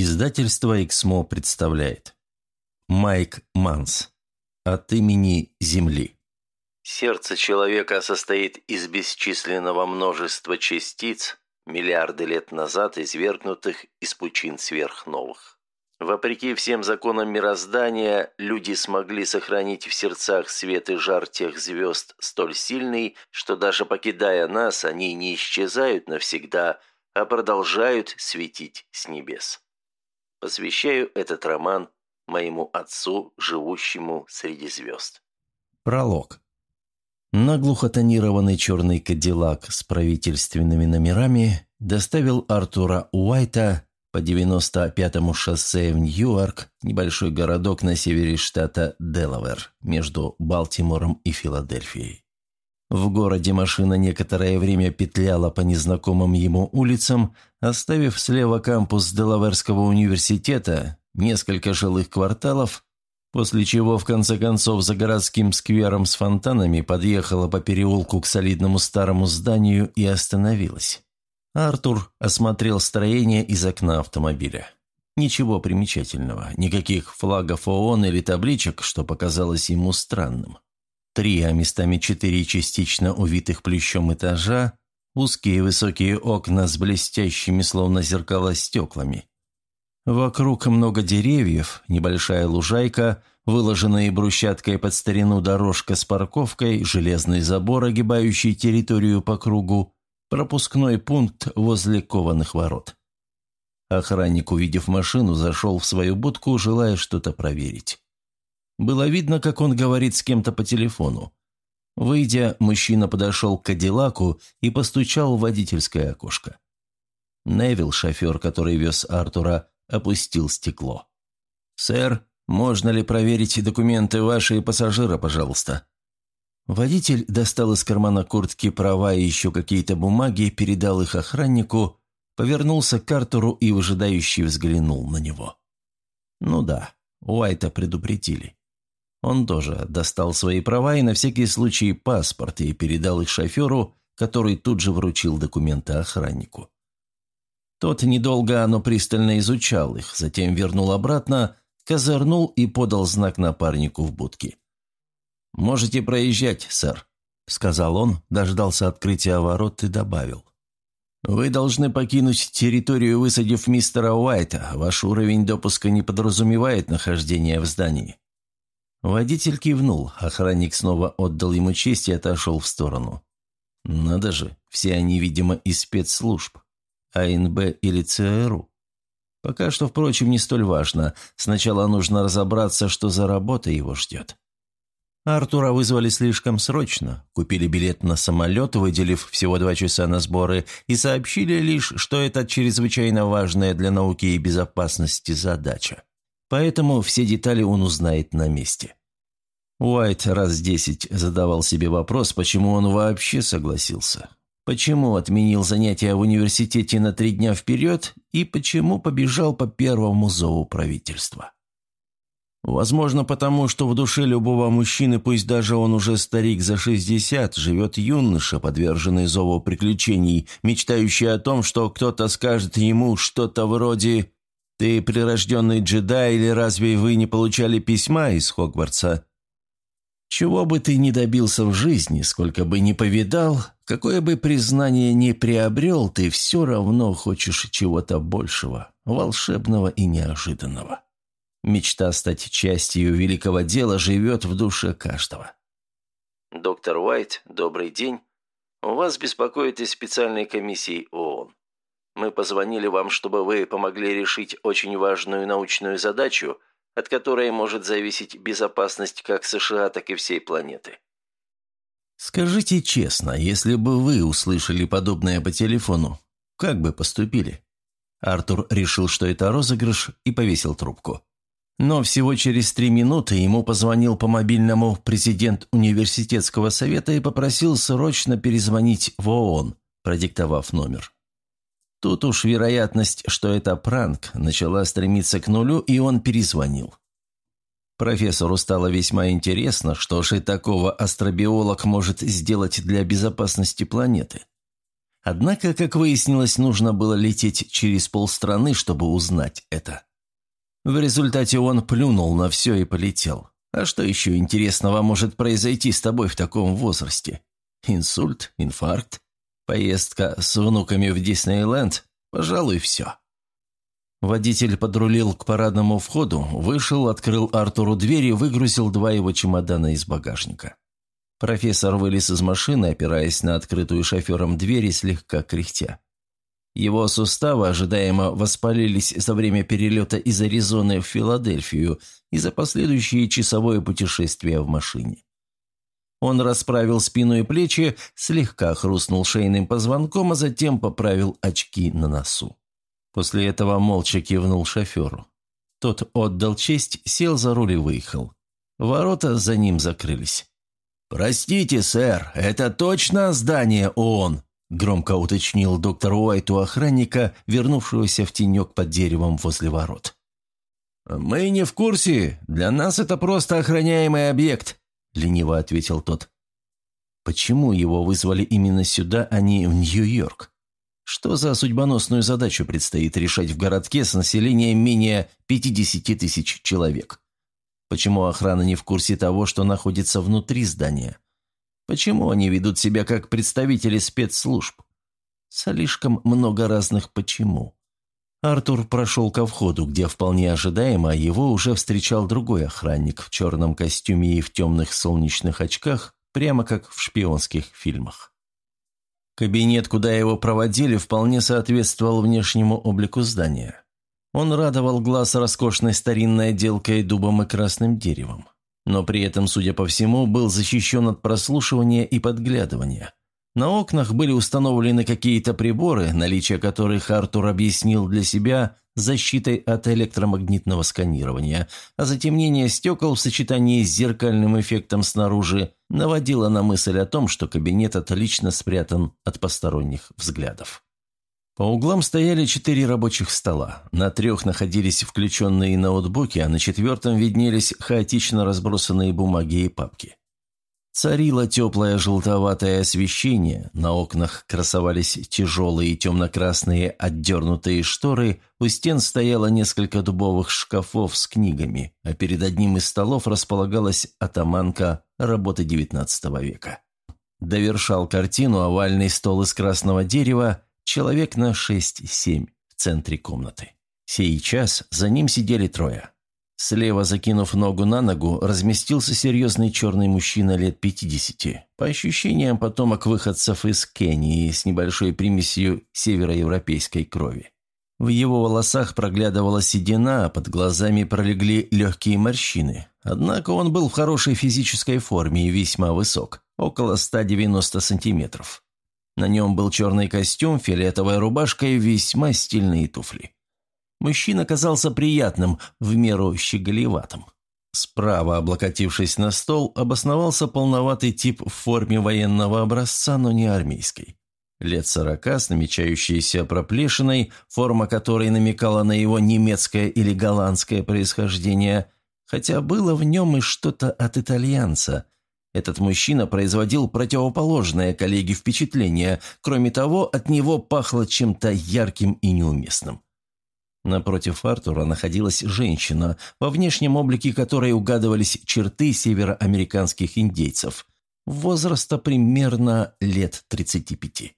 Издательство «Эксмо» представляет Майк Манс От имени Земли Сердце человека состоит из бесчисленного множества частиц, миллиарды лет назад извергнутых из пучин сверхновых. Вопреки всем законам мироздания, люди смогли сохранить в сердцах свет и жар тех звезд столь сильный, что даже покидая нас, они не исчезают навсегда, а продолжают светить с небес. Посвящаю этот роман моему отцу, живущему среди звезд. Пролог. Наглухо тонированный черный кадиллак с правительственными номерами доставил Артура Уайта по 95-му шоссе в Ньюарк, небольшой городок на севере штата Делавер, между Балтимором и Филадельфией. В городе машина некоторое время петляла по незнакомым ему улицам, оставив слева кампус Делаверского университета, несколько жилых кварталов, после чего в конце концов за городским сквером с фонтанами подъехала по переулку к солидному старому зданию и остановилась. Артур осмотрел строение из окна автомобиля. Ничего примечательного, никаких флагов ООН или табличек, что показалось ему странным три, а местами четыре частично увитых плющом этажа, узкие высокие окна с блестящими, словно зеркала, стеклами. Вокруг много деревьев, небольшая лужайка, выложенная брусчаткой под старину дорожка с парковкой, железный забор, огибающий территорию по кругу, пропускной пункт возле кованых ворот. Охранник, увидев машину, зашел в свою будку, желая что-то проверить. Было видно, как он говорит с кем-то по телефону. Выйдя, мужчина подошел к Кадиллаку и постучал в водительское окошко. Невил, шофер, который вез Артура, опустил стекло. «Сэр, можно ли проверить документы вашей пассажира, пожалуйста?» Водитель достал из кармана куртки права и еще какие-то бумаги, передал их охраннику, повернулся к Артуру и выжидающий взглянул на него. «Ну да, Уайта предупредили. Он тоже достал свои права и на всякий случай паспорт и передал их шоферу, который тут же вручил документы охраннику. Тот недолго, но пристально изучал их, затем вернул обратно, козырнул и подал знак напарнику в будке. «Можете проезжать, сэр», — сказал он, дождался открытия ворот и добавил. «Вы должны покинуть территорию, высадив мистера Уайта. Ваш уровень допуска не подразумевает нахождение в здании». Водитель кивнул, охранник снова отдал ему честь и отошел в сторону. Надо же, все они, видимо, из спецслужб. АНБ или ЦРУ. Пока что, впрочем, не столь важно. Сначала нужно разобраться, что за работа его ждет. Артура вызвали слишком срочно. Купили билет на самолет, выделив всего два часа на сборы, и сообщили лишь, что это чрезвычайно важная для науки и безопасности задача. Поэтому все детали он узнает на месте. Уайт раз десять задавал себе вопрос, почему он вообще согласился. Почему отменил занятия в университете на три дня вперед и почему побежал по первому зову правительства. Возможно, потому что в душе любого мужчины, пусть даже он уже старик за 60, живет юноша, подверженный зову приключений, мечтающий о том, что кто-то скажет ему что-то вроде «Ты прирожденный джедай или разве вы не получали письма из Хогвартса?» Чего бы ты ни добился в жизни, сколько бы ни повидал, какое бы признание ни приобрел, ты все равно хочешь чего-то большего, волшебного и неожиданного. Мечта стать частью великого дела живет в душе каждого. Доктор Уайт, добрый день. У вас беспокоит из специальной комиссии ООН. Мы позвонили вам, чтобы вы помогли решить очень важную научную задачу, от которой может зависеть безопасность как США, так и всей планеты. Скажите честно, если бы вы услышали подобное по телефону, как бы поступили? Артур решил, что это розыгрыш, и повесил трубку. Но всего через три минуты ему позвонил по мобильному президент университетского совета и попросил срочно перезвонить в ООН, продиктовав номер. Тут уж вероятность, что это пранк, начала стремиться к нулю, и он перезвонил. Профессору стало весьма интересно, что же такого астробиолог может сделать для безопасности планеты. Однако, как выяснилось, нужно было лететь через полстраны, чтобы узнать это. В результате он плюнул на все и полетел. А что еще интересного может произойти с тобой в таком возрасте? Инсульт, инфаркт, поездка с внуками в Диснейленд, пожалуй, все. Водитель подрулил к парадному входу, вышел, открыл Артуру дверь и выгрузил два его чемодана из багажника. Профессор вылез из машины, опираясь на открытую шофером дверь и слегка кряхтя. Его суставы ожидаемо воспалились за время перелета из Аризоны в Филадельфию и за последующее часовое путешествие в машине. Он расправил спину и плечи, слегка хрустнул шейным позвонком, а затем поправил очки на носу. После этого молча кивнул шоферу. Тот отдал честь, сел за руль и выехал. Ворота за ним закрылись. «Простите, сэр, это точно здание ООН?» – громко уточнил доктор Уайт у охранника, вернувшегося в тенек под деревом возле ворот. «Мы не в курсе. Для нас это просто охраняемый объект», – лениво ответил тот. «Почему его вызвали именно сюда, а не в Нью-Йорк?» Что за судьбоносную задачу предстоит решать в городке с населением менее 50 тысяч человек? Почему охрана не в курсе того, что находится внутри здания? Почему они ведут себя как представители спецслужб? Слишком много разных «почему». Артур прошел ко входу, где вполне ожидаемо его уже встречал другой охранник в черном костюме и в темных солнечных очках, прямо как в шпионских фильмах. Кабинет, куда его проводили, вполне соответствовал внешнему облику здания. Он радовал глаз роскошной старинной отделкой дубом и красным деревом. Но при этом, судя по всему, был защищен от прослушивания и подглядывания. На окнах были установлены какие-то приборы, наличие которых Артур объяснил для себя защитой от электромагнитного сканирования, а затемнение стекол в сочетании с зеркальным эффектом снаружи наводило на мысль о том, что кабинет отлично спрятан от посторонних взглядов. По углам стояли четыре рабочих стола. На трех находились включенные ноутбуки, а на четвертом виднелись хаотично разбросанные бумаги и папки. Царило теплое желтоватое освещение, на окнах красовались тяжелые темно-красные отдернутые шторы, у стен стояло несколько дубовых шкафов с книгами, а перед одним из столов располагалась атаманка работы XIX века. Довершал картину овальный стол из красного дерева, человек на 6-7 в центре комнаты. Сейчас за ним сидели трое. Слева, закинув ногу на ногу, разместился серьезный черный мужчина лет 50, по ощущениям потомок выходцев из Кении с небольшой примесью североевропейской крови. В его волосах проглядывала седина, а под глазами пролегли легкие морщины. Однако он был в хорошей физической форме и весьма высок, около 190 сантиметров. На нем был черный костюм, фиолетовая рубашка и весьма стильные туфли. Мужчина казался приятным, в меру щеголеватым. Справа, облокотившись на стол, обосновался полноватый тип в форме военного образца, но не армейской. Лет сорока, с намечающейся проплешиной, форма которой намекала на его немецкое или голландское происхождение, хотя было в нем и что-то от итальянца. Этот мужчина производил противоположное коллеге впечатление, кроме того, от него пахло чем-то ярким и неуместным. Напротив Артура находилась женщина, во внешнем облике которой угадывались черты североамериканских индейцев, возраста примерно лет 35.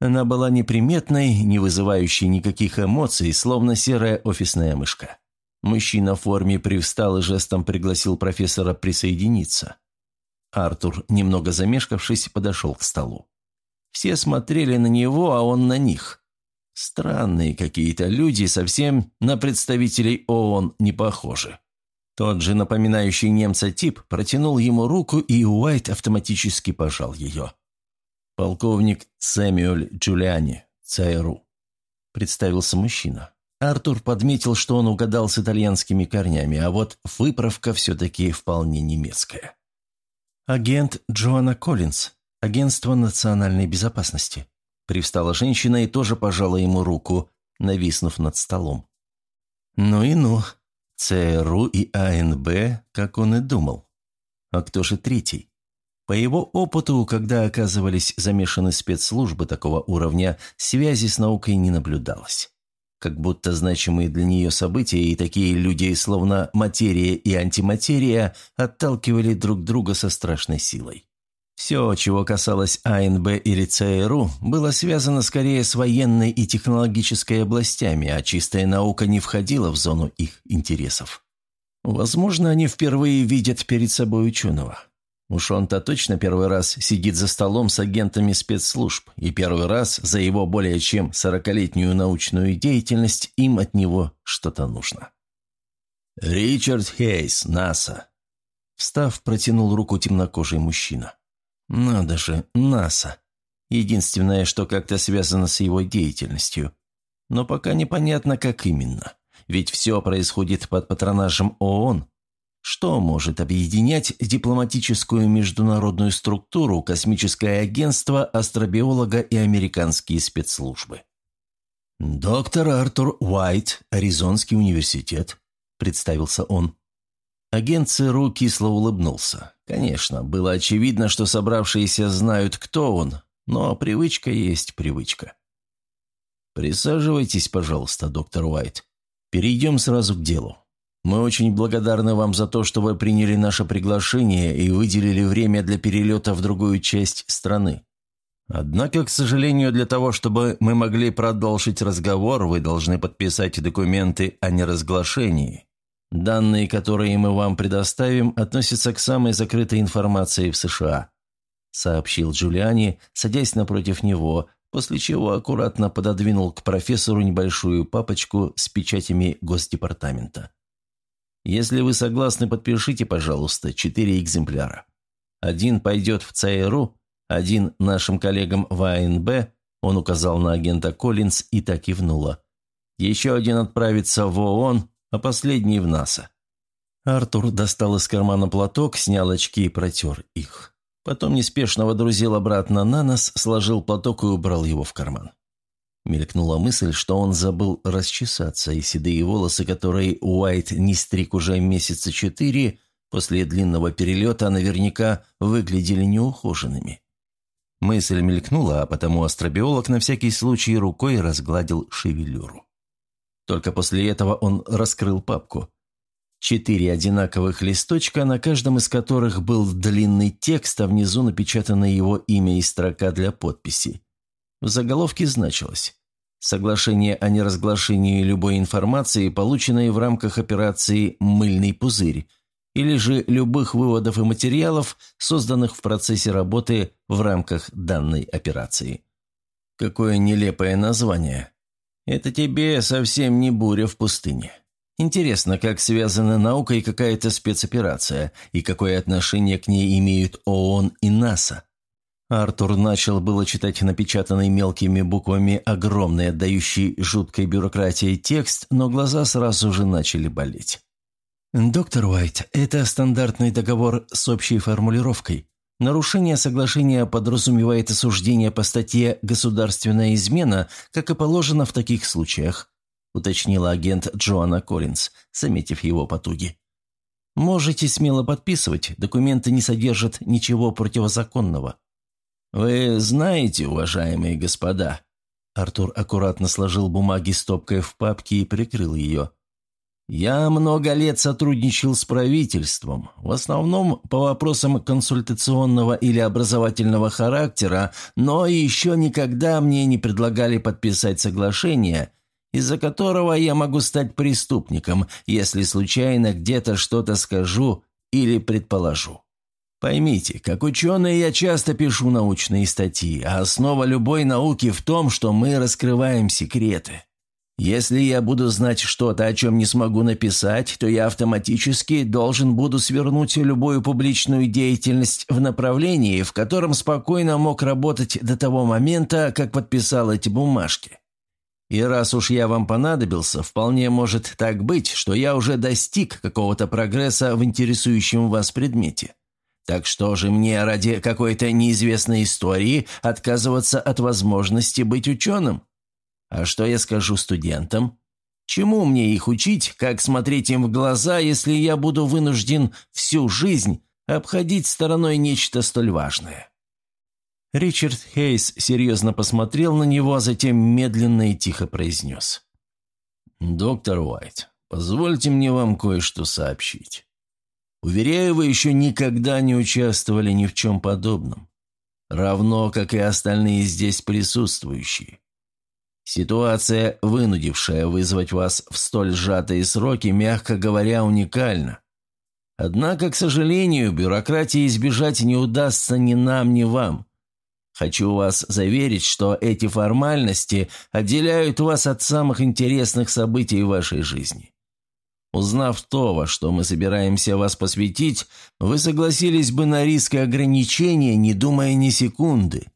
Она была неприметной, не вызывающей никаких эмоций, словно серая офисная мышка. Мужчина в форме привстал и жестом пригласил профессора присоединиться. Артур, немного замешкавшись, подошел к столу. Все смотрели на него, а он на них – Странные какие-то люди, совсем на представителей ООН не похожи. Тот же напоминающий немца тип протянул ему руку, и Уайт автоматически пожал ее. «Полковник Сэмюэль Джулиани, ЦРУ», – представился мужчина. Артур подметил, что он угадал с итальянскими корнями, а вот выправка все-таки вполне немецкая. «Агент Джоанна Коллинз, Агентство национальной безопасности», Привстала женщина и тоже пожала ему руку, нависнув над столом. Ну и ну, ЦРУ и АНБ, как он и думал. А кто же третий? По его опыту, когда оказывались замешаны спецслужбы такого уровня, связи с наукой не наблюдалось. Как будто значимые для нее события и такие люди, словно материя и антиматерия, отталкивали друг друга со страшной силой. Все, чего касалось АНБ или ЦРУ, было связано скорее с военной и технологической областями, а чистая наука не входила в зону их интересов. Возможно, они впервые видят перед собой ученого. Уж он-то точно первый раз сидит за столом с агентами спецслужб, и первый раз за его более чем сорокалетнюю научную деятельность им от него что-то нужно. «Ричард Хейс, НАСА», Встав, протянул руку темнокожий мужчина. Надо же, НАСА. Единственное, что как-то связано с его деятельностью. Но пока непонятно, как именно. Ведь все происходит под патронажем ООН. Что может объединять дипломатическую международную структуру, космическое агентство, астробиолога и американские спецслужбы? «Доктор Артур Уайт, Аризонский университет», – представился он. Агент ЦРУ кисло улыбнулся. Конечно, было очевидно, что собравшиеся знают, кто он, но привычка есть привычка. «Присаживайтесь, пожалуйста, доктор Уайт. Перейдем сразу к делу. Мы очень благодарны вам за то, что вы приняли наше приглашение и выделили время для перелета в другую часть страны. Однако, к сожалению, для того, чтобы мы могли продолжить разговор, вы должны подписать документы о неразглашении, Данные, которые мы вам предоставим, относятся к самой закрытой информации в США», сообщил Джулиани, садясь напротив него, после чего аккуратно пододвинул к профессору небольшую папочку с печатями Госдепартамента. «Если вы согласны, подпишите, пожалуйста, четыре экземпляра. Один пойдет в ЦРУ, один нашим коллегам в АНБ, он указал на агента Коллинз и так кивнула. Еще один отправится в ООН, а последний в НАСА. Артур достал из кармана платок, снял очки и протер их. Потом неспешно водрузил обратно на нос, сложил платок и убрал его в карман. Мелькнула мысль, что он забыл расчесаться, и седые волосы, которые Уайт не стриг уже месяца четыре, после длинного перелета наверняка выглядели неухоженными. Мысль мелькнула, а потому астробиолог на всякий случай рукой разгладил шевелюру. Только после этого он раскрыл папку. Четыре одинаковых листочка, на каждом из которых был длинный текст, а внизу напечатано его имя и строка для подписи. В заголовке значилось «Соглашение о неразглашении любой информации, полученной в рамках операции «Мыльный пузырь», или же любых выводов и материалов, созданных в процессе работы в рамках данной операции». Какое нелепое название. Это тебе совсем не буря в пустыне. Интересно, как связана наука и какая-то спецоперация, и какое отношение к ней имеют ООН и НАСА. Артур начал было читать напечатанный мелкими буквами огромный, отдающий жуткой бюрократией текст, но глаза сразу же начали болеть. «Доктор Уайт, это стандартный договор с общей формулировкой. Нарушение соглашения подразумевает осуждение по статье «Государственная измена», как и положено в таких случаях», уточнила агент Джоанна Коллинз, заметив его потуги. «Можете смело подписывать, документы не содержат ничего противозаконного». «Вы знаете, уважаемые господа», Артур аккуратно сложил бумаги стопкой в папке и прикрыл ее – я много лет сотрудничал с правительством, в основном по вопросам консультационного или образовательного характера, но еще никогда мне не предлагали подписать соглашение, из-за которого я могу стать преступником, если случайно где-то что-то скажу или предположу. Поймите, как ученый я часто пишу научные статьи, а основа любой науки в том, что мы раскрываем секреты. Если я буду знать что-то, о чем не смогу написать, то я автоматически должен буду свернуть любую публичную деятельность в направлении, в котором спокойно мог работать до того момента, как подписал эти бумажки. И раз уж я вам понадобился, вполне может так быть, что я уже достиг какого-то прогресса в интересующем вас предмете. Так что же мне ради какой-то неизвестной истории отказываться от возможности быть ученым? А что я скажу студентам? Чему мне их учить, как смотреть им в глаза, если я буду вынужден всю жизнь обходить стороной нечто столь важное». Ричард Хейс серьезно посмотрел на него, а затем медленно и тихо произнес. «Доктор Уайт, позвольте мне вам кое-что сообщить. Уверяю, вы еще никогда не участвовали ни в чем подобном, равно как и остальные здесь присутствующие. Ситуация, вынудившая вызвать вас в столь сжатые сроки, мягко говоря, уникальна. Однако, к сожалению, бюрократии избежать не удастся ни нам, ни вам. Хочу вас заверить, что эти формальности отделяют вас от самых интересных событий вашей жизни. Узнав то, во что мы собираемся вас посвятить, вы согласились бы на риск и ограничения, не думая ни секунды.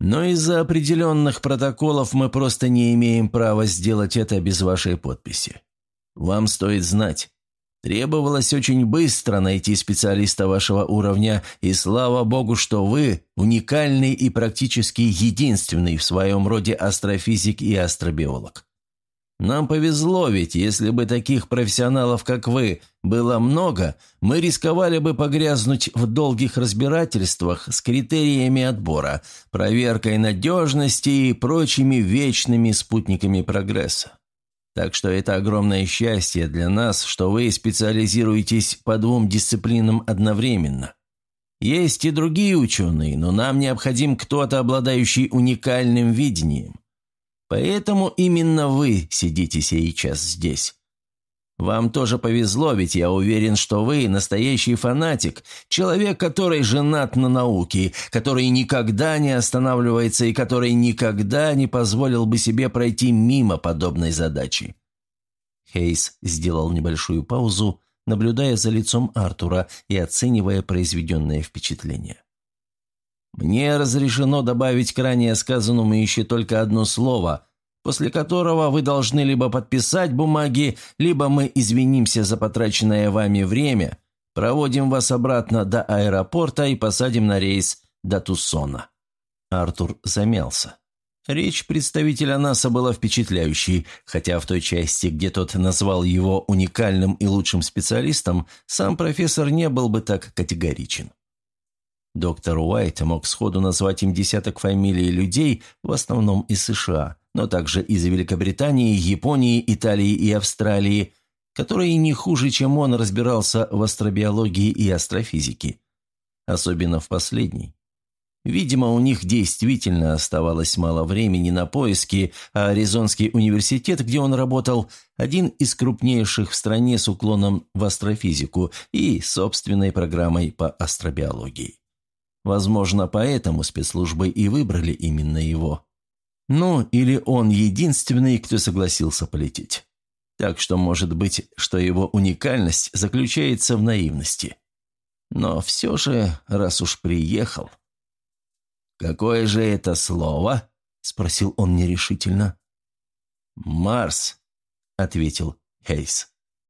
Но из-за определенных протоколов мы просто не имеем права сделать это без вашей подписи. Вам стоит знать, Требовалось очень быстро найти специалиста вашего уровня, и слава богу, что вы уникальный и практически единственный в своем роде астрофизик и астробиолог. Нам повезло, ведь если бы таких профессионалов, как вы, было много, мы рисковали бы погрязнуть в долгих разбирательствах с критериями отбора, проверкой надежности и прочими вечными спутниками прогресса. Так что это огромное счастье для нас, что вы специализируетесь по двум дисциплинам одновременно. Есть и другие ученые, но нам необходим кто-то, обладающий уникальным видением. Поэтому именно вы сидите сейчас здесь. Вам тоже повезло, ведь я уверен, что вы настоящий фанатик, человек, который женат на науке, который никогда не останавливается и который никогда не позволил бы себе пройти мимо подобной задачи». Хейс сделал небольшую паузу, наблюдая за лицом Артура и оценивая произведенное впечатление. «Мне разрешено добавить к ранее сказанному еще только одно слово – после которого вы должны либо подписать бумаги, либо мы извинимся за потраченное вами время, проводим вас обратно до аэропорта и посадим на рейс до Туссона». Артур замялся. Речь представителя НАСА была впечатляющей, хотя в той части, где тот назвал его уникальным и лучшим специалистом, сам профессор не был бы так категоричен. Доктор Уайт мог сходу назвать им десяток фамилий людей, в основном из США, но также из Великобритании, Японии, Италии и Австралии, которые не хуже, чем он разбирался в астробиологии и астрофизике. Особенно в последней. Видимо, у них действительно оставалось мало времени на поиски, а Аризонский университет, где он работал, один из крупнейших в стране с уклоном в астрофизику и собственной программой по астробиологии. Возможно, поэтому спецслужбы и выбрали именно его. Ну, или он единственный, кто согласился полететь. Так что может быть, что его уникальность заключается в наивности. Но все же, раз уж приехал... «Какое же это слово?» – спросил он нерешительно. «Марс», – ответил Хейс.